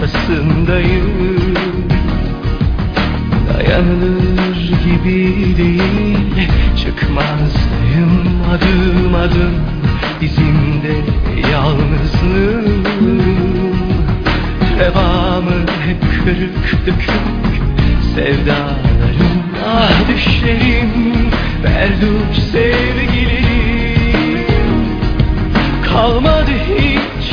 Ortasındayım Dayanılır gibi değil Çıkmazdayım adım adım. Dizimde yalnızlığım. Revamı hep kırık dökük Sevdalarım ah düşlerim. Berduş sevgilerim Kalmadı hiç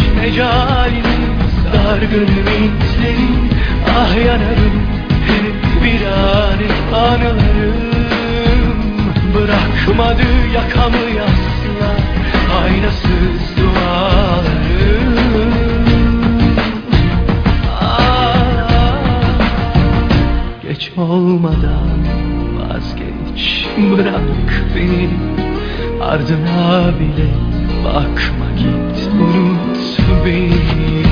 mecalimiz Dargın ümitlerim Ah yanarım bir an anılarım. Bırakmadı yakamı yaslar Aynasız dualarım. Geç olmadan vazgeç Bırak beni. Ardına bile bakma git Unut beni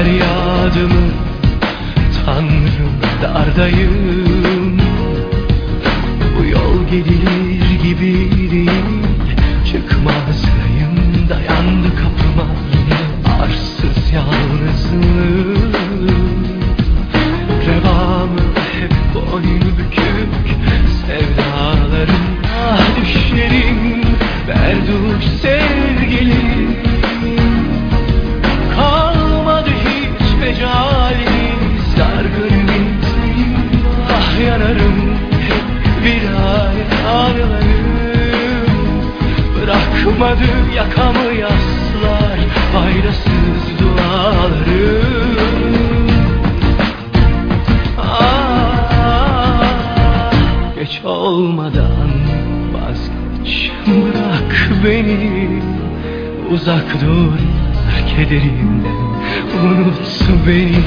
feryadımı Tanrım dardayım. Bu yol gidilir gibi değil. Çıkmazdayım dayandı kapıma. Yine arsız yalnızlığım Revamı hep boynu bükük. Sevdalarım ah düşlerim. Berduş sevgilim olmadan vazgeç. Bırak beni Uzak dur kederimden Unut beni